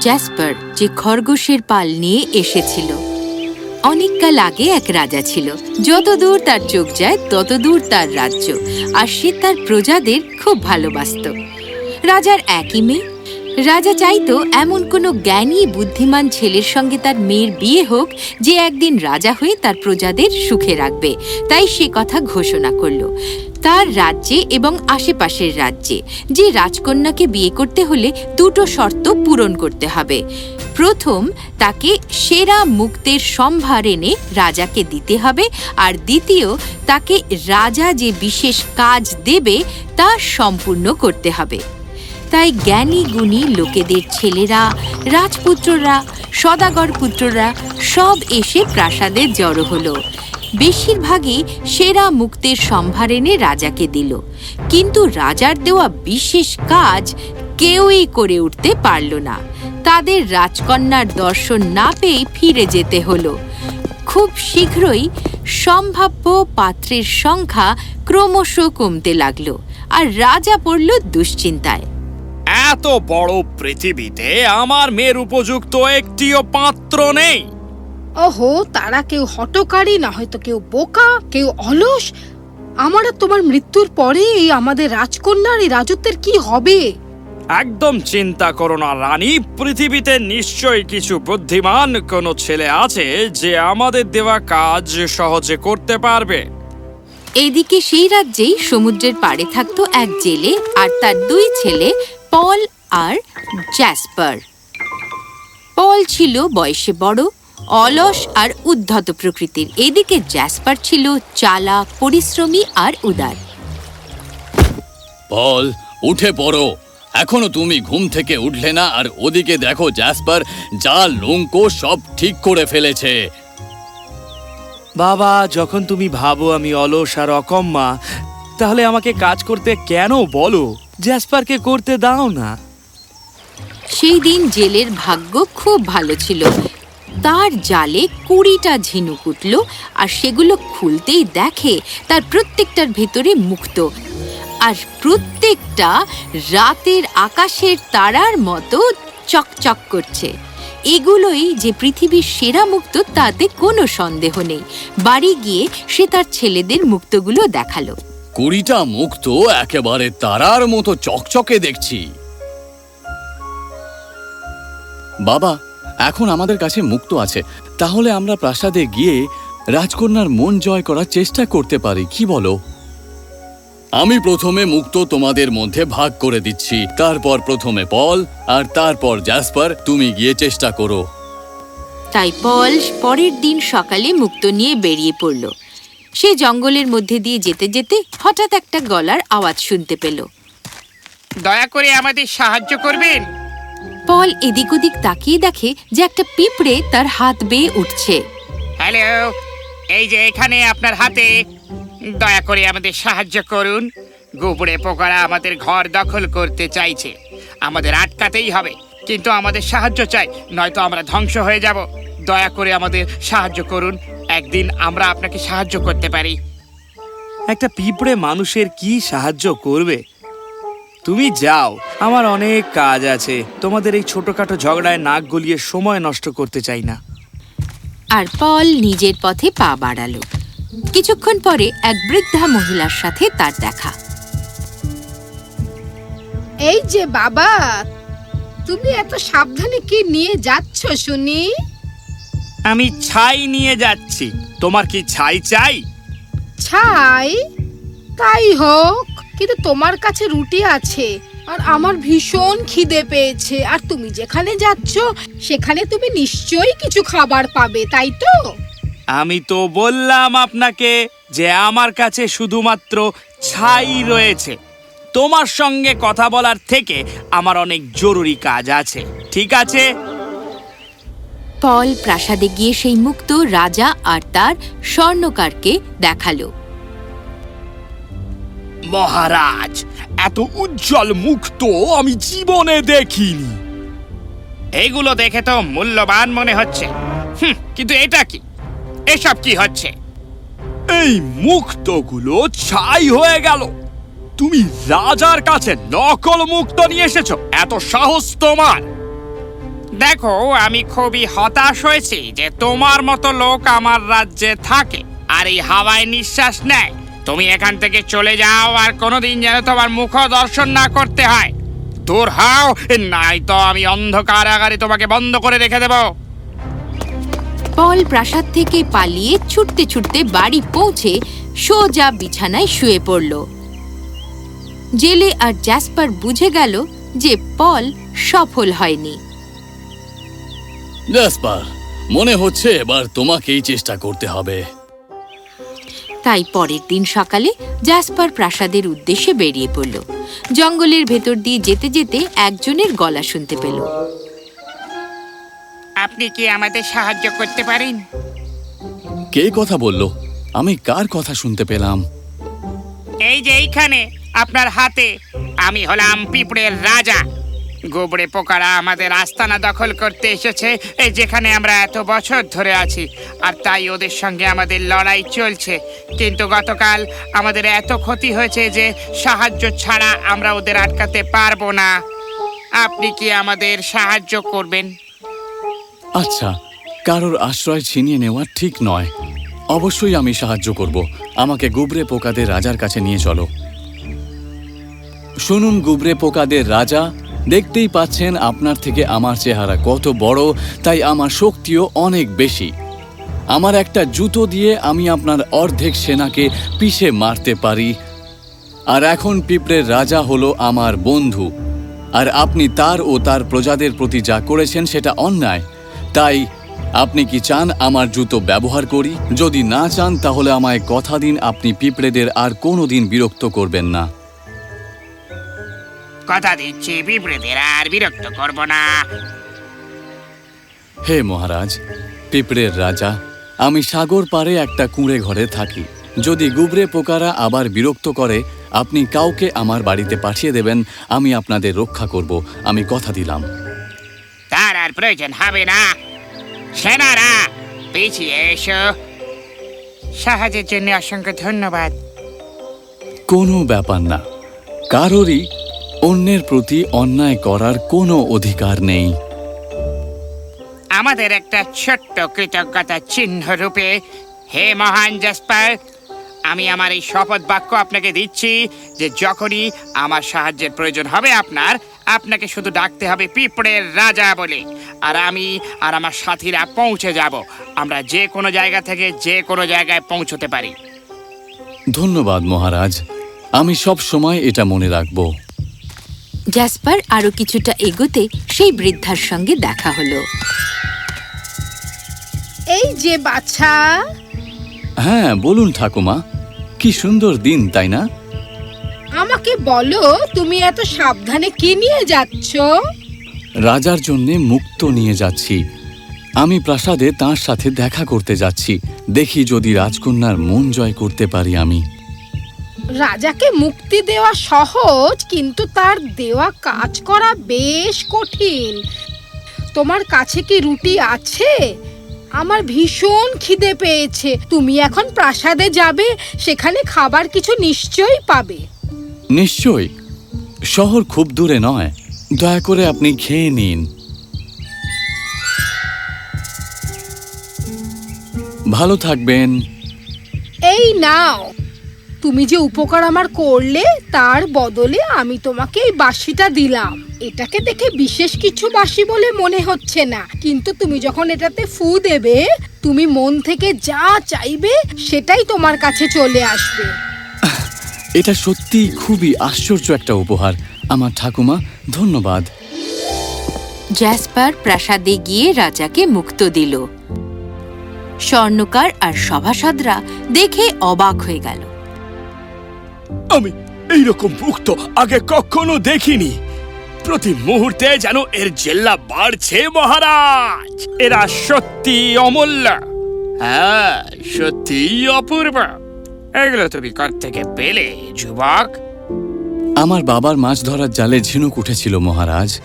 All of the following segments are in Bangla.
জ্যাসপার যে খরগোশের পাল নিয়ে এসেছিল। অনেককাল আগে এক রাজা ছিল। যত দূর তার চোখ যায়, তত দূর তার রাজ্য। আর সে তার প্রজাদের খুব ভালোবাসত। রাজার একই মেয়ে রাজা চাইতো এমন কোনো জ্ঞানী, বুদ্ধিমান ছেলের সঙ্গে তার মেয়ের বিয়ে হোক যে একদিন রাজা হয়ে তার প্রজাদের সুখে রাখবে। তাই সে কথা ঘোষণা করল। তার রাজ্যে এবং আশেপাশের রাজ্যে যে রাজকন্যাকে বিয়ে করতে হলে দুটো শর্ত পূরণ করতে হবে। প্রথম, তাকে সেরা মুক্তের সম্ভার এনে রাজাকে দিতে হবে আর দ্বিতীয়, তাকে রাজা যে বিশেষ কাজ দেবে তা সম্পূর্ণ করতে হবে। তাই জ্ঞানী গুণী লোকেদের ছেলেরা, রাজপুত্ররা, সদাগর পুত্ররা সব এসে প্রাসাদে জড়ো হলো। বেশিরভাগই সেরা মুক্তের সম্ভার এনে রাজাকে দিল। কিন্তু রাজার দেওয়া বিশেষ কাজ কেউই করে উঠতে পারল না। তাদের রাজকন্যার দর্শন না পেয়ে ফিরে যেতে হলো। খুব শীঘ্রই সম্ভাব্য পাত্রের সংখ্যা ক্রমশ কমতে লাগল আর রাজা পড়ল দুশ্চিন্তায়। এত বড় পৃথিবীতে আমার মেয়ের উপযুক্ত একটিও পাত্র নেই। ওহো তারা কেউ হটকারী না হয়তো কেউ বোকা কেউ অলস। আমার আর তোমার মৃত্যুর পরে এই আমাদের রাজকন্যার এই রাজত্বের কি হবে? একদম চিন্তা করো না রানী। পৃথিবীতে নিশ্চয়ই কিছু বুদ্ধিমান কোনো ছেলে আছে যে আমাদের দেওয়া কাজ সহজে করতে পারবে। এইদিকে সেই রাজ্যেই সমুদ্রের পাড়ে থাকতো এক জেলে আর তার দুই ছেলে পল আর জ্যাসপার। পল ছিল বয়সে বড় অলস আর উদ্ধত প্রকৃতির। এদিকে জ্যাসপার ছিল চালা পরিশ্রমী আর উদার। বল উঠে পড়ো। এখনও তুমি ঘুম থেকে উঠলে না আর ওদিকে দেখো জ্যাসপার যা লঙ্কো সব ঠিক করে ফেলেছে। বাবা যখন তুমি ভাবো আমি অলস আর অকম্মা তাহলে আমাকে কাজ করতে কেন বলো? জ্যাসপারকে করতে দাও না। সেই দিন জেলের ভাগ্য খুব ভালো ছিল। তার জালে কুড়িটা ঝিনুক উঠল আর সেগুলো খুলতেই দেখে তার প্রত্যেকটার ভেতরে মুক্ত। আর প্রত্যেকটা রাতের আকাশের তারার মতো চকচক করছে। এগুলোই যে পৃথিবীর সেরা মুক্ত, তাতে কোনো সন্দেহ নেই। বাড়ি গিয়ে সে তার ছেলেদের মুক্তগুলো দেখাল। কুড়িটা মুখ তো একেবারে তারার মতো চকচকে দেখছি। বাবা, এখন আমাদের কাছে মুক্ত আছে। তাহলে আমরা প্রাসাদে গিয়ে রাজকন্যার মন জয় করার চেষ্টা করতে পারি, কি বলো? আমি প্রথমে মুক্ত তোমাদের মধ্যে ভাগ করে দিচ্ছি। তারপর প্রথমে পল, আর তারপর জ্যাসপার, তুমি গিয়ে চেষ্টা করো। তাই পল পরের দিন সকালে মুক্ত নিয়ে বেরিয়ে পড়ল। সে জঙ্গলের মধ্যে দিয়ে যেতে যেতে হঠাৎ একটা গলার আওয়াজ শুনতে পেল। দয়া করে আমাদের সাহায্য করবেন? পল এদিক ওদিক তাকিয়ে দেখে যে একটা পিঁপড়ে তার হাত বেয়ে উঠছে। হ্যালো এই যে এখানে আপনার হাতে। দয়া করে আমাদের সাহায্য করুন। গুবড়ে পোকারা আমাদের ঘর দখল করতে চাইছে। আমাদের আটকাতেই হবে। কিন্তু আমাদের সাহায্য চাই নয়তো আমরা ধ্বংস হয়ে যাব। দয়া করে আমাদের সাহায্য করুন। একদিন আমরা আপনাকে সাহায্য করতে পারি। একটা পিঁপড়ে মানুষের কি সাহায্য করবে? তুমি যাও আমার অনেক কাজ আছে। তোমাদের এই ছোটখাটো ঝগড়ায় নাক গলিয়ে সময় নষ্ট করতে চাই না। আর পল নিজের পথে পা বাড়ালো। কিছুক্ষণ পরে এক বৃদ্ধা মহিলার সাথে তার দেখা। এই যে বাবা তুমি এত সাবধানে কি নিয়ে যাচ্ছ শুনি? আমি ছাই নিয়ে যাচ্ছি। তোমার কি ছাই চাই? ছাই? তাই হোক কিন্তু তোমার কাছে রুটি আছে আর আমার ভীষণ খিদে পেয়েছে। আর তুমি যেখানে যাচ্ছ সেখানে তুমি নিশ্চয়ই কিছু খাবার পাবে তাই তো? আমি তো বললাম আপনাকে যে আমার কাছে শুধুমাত্র ছাই রয়েছে। তোমার সঙ্গে কথা বলার থেকে আমার অনেক জরুরি কাজ আছে। ঠিক আছে? পল প্রাসাদে গিয়ে সেই মুক্ত রাজা আর তার স্বর্ণকারকে দেখাল। মহারাজ এত উজ্জ্বল মুখ তো আমি জীবনে দেখিনি। এইগুলো দেখে তো মূল্যবান মনে হচ্ছে। হুম, কিন্তু এটা কি? এসব কি হচ্ছে? এই মুক্তগুলো ছাই হয়ে গেল। তুমি রাজার কাছে নকল মুক্ত নিয়ে এসেছ। এত সাহস তোমার। দেখো আমি খুবই হতাশ হয়েছি যে তোমার মতো লোক আমার রাজ্যে থাকে আর এই হাওয়ায় নিঃশ্বাস নেয়। তুমি এখান থেকে চলে যাও আর কোনোদিন যেন তোমার মুখ দর্শন না করতে হয়। দূর হও নাই তো আমি অন্ধকার আগারে তোমাকে বন্ধ করে রেখে দেবো। পল প্রাসাদ থেকে পালিয়ে ছুটতে ছুটতে বাড়ি পৌঁছে সোজা বিছানায় শুয়ে পড়ল। জেলে আর জ্যাসপার বুঝে গেল যে পল সফল হয়নি। মনে হচ্ছে এবার তোমাকেই চেষ্টা করতে হবে। তাই পরের দিন সকালে জাসপার প্রাসাদের উদ্দেশ্যে বেরিয়ে পড়ল। জঙ্গলের ভেতর দিয়ে যেতে যেতে একজনের গলা শুনতে পেল। আপনি কি আমাদের সাহায্য করতে পারেন? কে কথা বলল? আমি কার কথা শুনতে পেলাম? এই যে এইখানে। আপনার হাতে। আমি হলাম পিঁপড়ের রাজা। গোবরে পোকারা আমাদের আস্তানা দখল করতে এসেছে যেখানে আমরা এত বছর ধরে আছি। আর তাই ওদের সঙ্গে আমাদের লড়াই চলছে। কিন্তু গতকাল আমাদের এত ক্ষতি হয়েছে যে সাহায্য ছাড়া আমরা ওদের আটকাতে পারব না। আপনি কি আমাদের সাহায্য করবেন? আচ্ছা কারোর আশ্রয় ছিনিয়ে নেওয়া ঠিক নয়। অবশ্যই আমি সাহায্য করব। আমাকে গুবরে পোকাদের রাজার কাছে নিয়ে চলো। শুনুন গুবরে পোকাদের রাজা, দেখতেই পাচ্ছেন আপনার থেকে আমার চেহারা কত বড়, তাই আমার শক্তিও অনেক বেশি। আমার একটা জুতো দিয়ে আমি আপনার অর্ধেক সেনাকে পিষে মারতে পারি। আর এখন পিঁপড়ের রাজা হলো আমার বন্ধু। আর আপনি তার ও তার প্রজাদের প্রতি যা করেছেন সেটা অন্যায়। তাই, আপনি কি চান আমার জুতো ব্যবহার করি? যদি না চান, তাহলে আমায় কথা দিন, আপনি পিঁপড়েদের আর কোনো দিন বিরক্ত করবেন না। কথা দিচ্ছি পিঁপড়েদের আর বিরক্ত করব না। হে মহারাজ পিঁপড়ের রাজা আমি সাগর পারে একটা কুঁড়ে ঘরে থাকি। যদি গুবরে পোকারা আবার বিরক্ত করে আপনি কাউকে আমার বাড়িতে পাঠিয়ে দেবেন আমি আপনাদের রক্ষা করব আমি কথা দিলাম। তার আর প্রয়োজন হবে না। সেনারা পিছিয়ে এসো। সাহায্যের জন্য অসংখ্য ধন্যবাদ। কোনো ব্যাপার না। কারোরই অন্যের প্রতি অন্যায় করার কোনো অধিকার নেই। আমাদের একটা ছোট্ট কৃতজ্ঞতা চিহ্ন রূপে হে মহান জাসপার আমি আমার এই শপথ বাক্য আপনাকে দিচ্ছি যে যখনই আমার সাহায্যের প্রয়োজন হবে আপনার আপনাকে শুধু ডাকতে হবে পিঁপড়ের রাজা বলে আর আমি আর আমার সাথীরা পৌঁছে যাব। আমরা যে কোনো জায়গা থেকে যে কোনো জায়গায় পৌঁছতে পারি। ধন্যবাদ মহারাজ আমি সব সময় এটা মনে রাখব। জ্যাসপার আরও কিছুটা এগোতে সেই বৃদ্ধার সঙ্গে দেখা হলো। এই যে বাছা। হ্যাঁ বলুন ঠাকুমা কি সুন্দর দিন তাই না? আমাকে বলো তুমি এত সাবধানে কি নিয়ে যাচ্ছ? রাজার জন্য মুক্ত নিয়ে যাচ্ছি। আমি প্রাসাদে তার সাথে দেখা করতে যাচ্ছি। দেখি যদি রাজকন্যার মন জয় করতে পারি আমি। রাজাকে মুক্তি দেওয়া সহজ কিন্তু তার দেওয়া কাজ করা বেশ কঠিন। তোমার কাছে কি রুটি আছে? আমার ভীষণ খিদে পেয়েছে। তুমি এখন প্রাসাদে যাবে সেখানে খাবার কিছু নিশ্চয়ই পাবে। নিশ্চয়ই। শহর খুব দূরে নয়। দয়া করে আপনি খেয়ে নিন। ভালো থাকবেন। এই নাও। তুমি যে উপকার আমার করলে তার বদলে আমি তোমাকে এই বাসিটা দিলাম। এটাকে দেখে বিশেষ কিছু বাসি বলে মনে হচ্ছে না। কিন্তু তুমি যখন এটাতে ফু দেবে তুমি মন থেকে যা চাইবে সেটাই তোমার কাছে চলে আসবে। এটা সত্যি খুবই আশ্চর্য একটা উপহার। আমার ঠাকুমা ধন্যবাদ। জ্যাসপার প্রাসাদে গিয়ে রাজাকে মুক্ত দিল। স্বর্ণকার আর সভাসদরা দেখে অবাক হয়ে গেল। আমি এইরকম মুক্ত আগে কখনো দেখিনি। প্রতি মুহূর্তে যেন এর জেল্লা বাড়ছে মহারাজ। এরা সত্যি অমূল্য। হ্যাঁ সত্যি অপূর্ব। এগুলো তুমি থেকে পেলে যুবক। আমার বাবার মাছ ধরার জালে ঝিনুক উঠেছিল মহারাজ।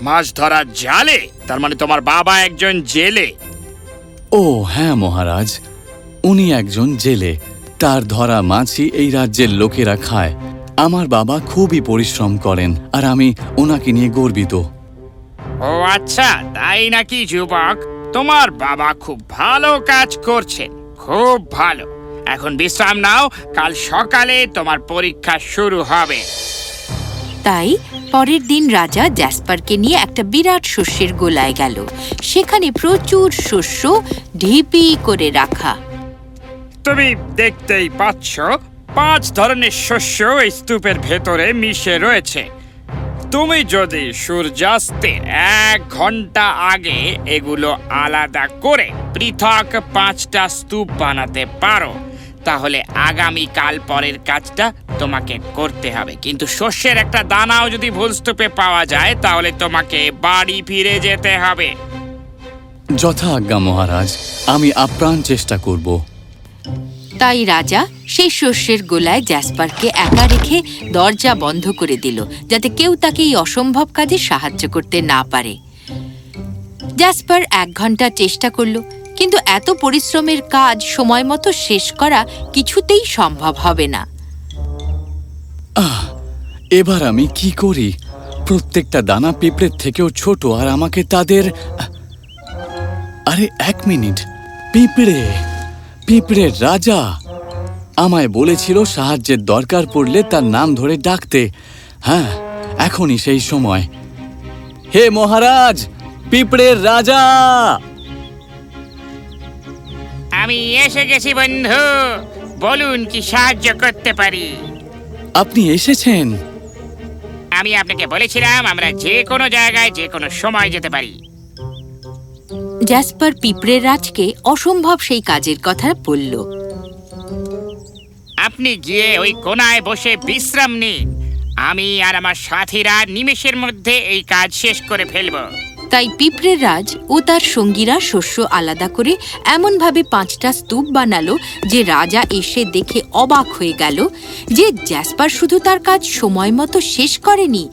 মাছ ধরার জালে? তার মানে তোমার বাবা একজন জেলে। ও হ্যাঁ মহারাজ। উনি একজন জেলে। তার ধরা মাছই এই রাজ্যের লোকেরা খায়। আমার বাবা খুবই পরিশ্রম করেন আর আমি ওনাকে নিয়ে গর্বিত। ও আচ্ছা তাই নাকি যুবক? তোমার বাবা খুব ভালো কাজ করছেন খুব ভালো। এখন বিশ্রাম নাও কাল সকালে তোমার পরীক্ষা শুরু হবে। তাই পরের দিন রাজা জ্যাসপারকে নিয়ে একটা বিরাট শস্যের গোলায় গেল। সেখানে প্রচুর শস্য ঢিপি করে রাখা। তুমি দেখতেই পাচ্ছ, পাঁচ ধরনের শস্য এই স্তূপের ভেতরে মিশে রয়েছে। তুমি যদি সূর্যাস্তের এক ঘণ্টা আগে এগুলো আলাদা করে পৃথক পাঁচটা স্তূপ বানাতে পারো, তাহলে আগামীকাল পরের কাজটা তোমাকে করতে হবে। কিন্তু শস্যের একটা দানাও যদি ভুল স্তূপে পাওয়া যায়, তাহলে তোমাকে বাড়ি ফিরে যেতে হবে। যথা আজ্ঞা মহারাজ, আমি আপ্রাণ চেষ্টা করব। তাই রাজা সেই শস্যের গোলায় জ্যাসপারকে একা রেখে দরজা বন্ধ করে দিল, যাতে কেউ তাকে এই অসম্ভব কাজে সাহায্য করতে না পারে। জ্যাসপার এক ঘণ্টা চেষ্টা করল, কিন্তু এত পরিশ্রমের কাজ সময় মতো শেষ করা কিছুতেই সম্ভব হবে না। এবার আমি কি করি? প্রত্যেকটা দানা পিঁপড়ের থেকেও ছোট, আর আমাকে তাদের আরে, এক মিনিট। পিঁপড়ে! পিঁপড়ের রাজা। আমায় বলেছিল সাহায্যের দরকার পড়লে তার নাম ধরে ডাকতে। হ্যাঁ এখনই সেই সময়। হে মহারাজ পিঁপড়ের রাজা! আমি এসে গেছি বন্ধু। বলুন কি সাহায্য করতে পারি? আপনি এসেছেন? আমি আপনাকে বলেছিলাম আমরা যে কোনো জায়গায় যে কোনো সময় যেতে পারি। জ্যাসপার পিঁপড়ের রাজকে অসম্ভব সেই কাজের কথা বলল। আপনি গিয়ে ওই কোনায় বসে বিশ্রাম নিন। আমি আর আমার সাথীরা নিমেষের মধ্যে এই কাজ শেষ করে ফেলব। তাই পিঁপড়ের রাজ ও তার সঙ্গীরা শস্য আলাদা করে এমনভাবে পাঁচটা স্তূপ বানালো যে রাজা এসে দেখে অবাক হয়ে গেল যে জ্যাসপার শুধু তার কাজ সময় মতো শেষ করেনি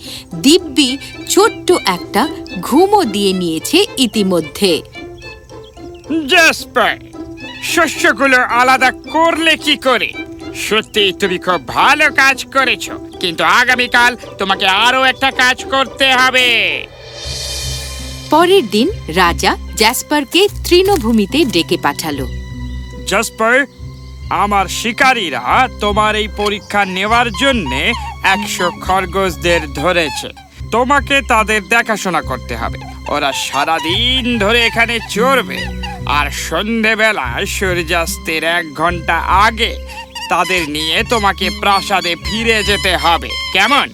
দিব্যি ছোট্ট একটা ঘুমও দিয়ে নিয়েছে ইতিমধ্যে। জাসপার শস্যগুলো আলাদা করলে কি করে? সত্যি তুমি খুব ভালো কাজ করেছ কিন্তু আগামীকাল তোমাকে আরও একটা কাজ করতে হবে। পরের দিন রাজা জ্যাসপারকে তৃণভূমিতে ডেকে পাঠালো। জাসপার আমার শিকারীরা তোমার এই পরীক্ষা নেওয়ার জন্যে একশো খরগোশদের ধরেছে। তোমাকে তাদের দেখাশোনা করতে হবে। ওরা সারাদিন ধরে এখানে চড়বে। আর সন্ধেবেলায় সূর্যাস্তের এক ঘণ্টা আগে তাদের নিয়ে তোমাকে প্রাসাদে ফিরে যেতে হবে। কেমন?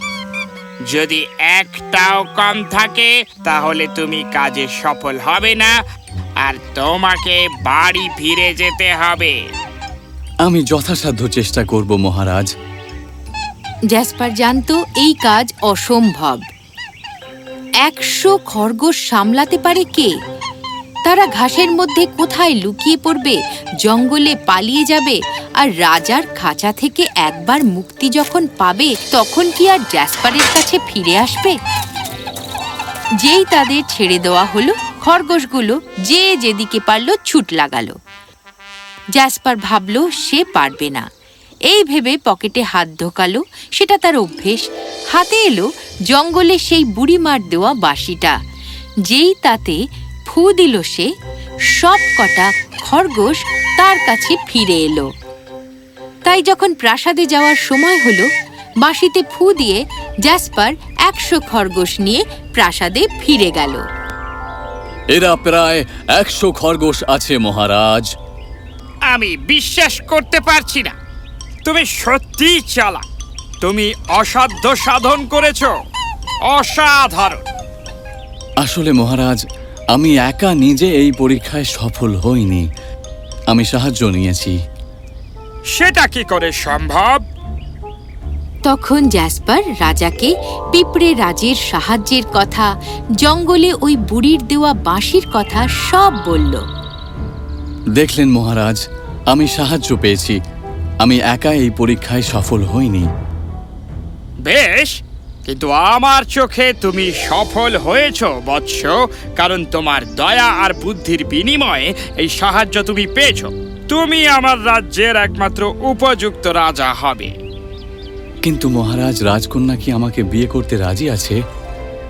যদি একটাও কম থাকে তাহলে তুমি কাজে সফল হবে না আর তোমাকে বাড়ি ফিরে যেতে হবে। আমি যথাসাধ্য চেষ্টা করব মহারাজ। জ্যাসপার জানতো এই কাজ অসম্ভব। একশো খরগোশ সামলাতে পারে কে? তারা ঘাসের মধ্যে কোথায় লুকিয়ে পড়বে, জঙ্গলে পালিয়ে যাবে, আর রাজার খাঁচা থেকে একবার মুক্তি যখন পাবে, তখন কি আর জ্যাসপারের কাছে ফিরে আসবে? যেই তাদের ছেড়ে দেওয়া হলো, খরগোশগুলো যে যেদিকে পারল ছুট লাগালো। জ্যাসপার ভাবলো, সে পারবে না। এই ভেবে পকেটে হাত ঢোকালো, সেটা তার অভ্যেস। হাতে এলো জঙ্গলে সেই বুড়িমার দেওয়া বাঁশিটা। যেই তাতে ফু দিল সে সব কটা খরগোশ তার কাছে ফিরে এলো। তাই যখন প্রাসাদে যাওয়ার সময় হলো বাঁশিতে ফু দিয়ে জ্যাসপার একশো খরগোশ নিয়ে প্রাসাদে ফিরে গেল। এরা প্রায় একশো খরগোশ আছে মহারাজ। আমি বিশ্বাস করতে পারছি না। তুমি সত্যিই চালা তুমি অসাধ্য সাধন করেছ। অসাধারণ। আসলে মহারাজ আমি একা নিজে এই পরীক্ষায় সফল হইনি। আমি সাহায্য নিয়েছি। সেটা কি করে সম্ভব? তখন জ্যাসপার রাজাকে পিঁপড়ে রাজের সাহায্যের কথা জঙ্গলে ওই বুড়ির দেওয়া বাঁশির কথা সব বলল। দেখলেন মহারাজ আমি সাহায্য পেয়েছি। আমি একা এই পরীক্ষায় সফল হইনি। বেশ কিন্তু আমার চোখে তুমি সফল হয়েছ বৎস কারণ তোমার দয়া আর বুদ্ধির বিনিময়ে এই সাহায্য তুমি পেয়েছ। তুমি আমার রাজ্যের একমাত্র উপযুক্ত রাজা হবে। কিন্তু মহারাজ রাজকন্যা কি আমাকে বিয়ে করতে রাজি আছে?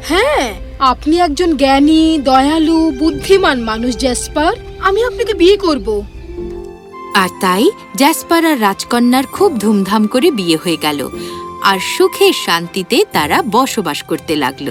হ্যাঁ আপনি একজন জ্ঞানী দয়ালু বুদ্ধিমান মানুষ জ্যাসপার। আমি আপনাকে বিয়ে করব। আর তাই জ্যাসপার আর রাজকন্যার খুব ধুমধাম করে বিয়ে হয়ে গেল। আর সুখে শান্তিতে তারা বসবাস করতে লাগল।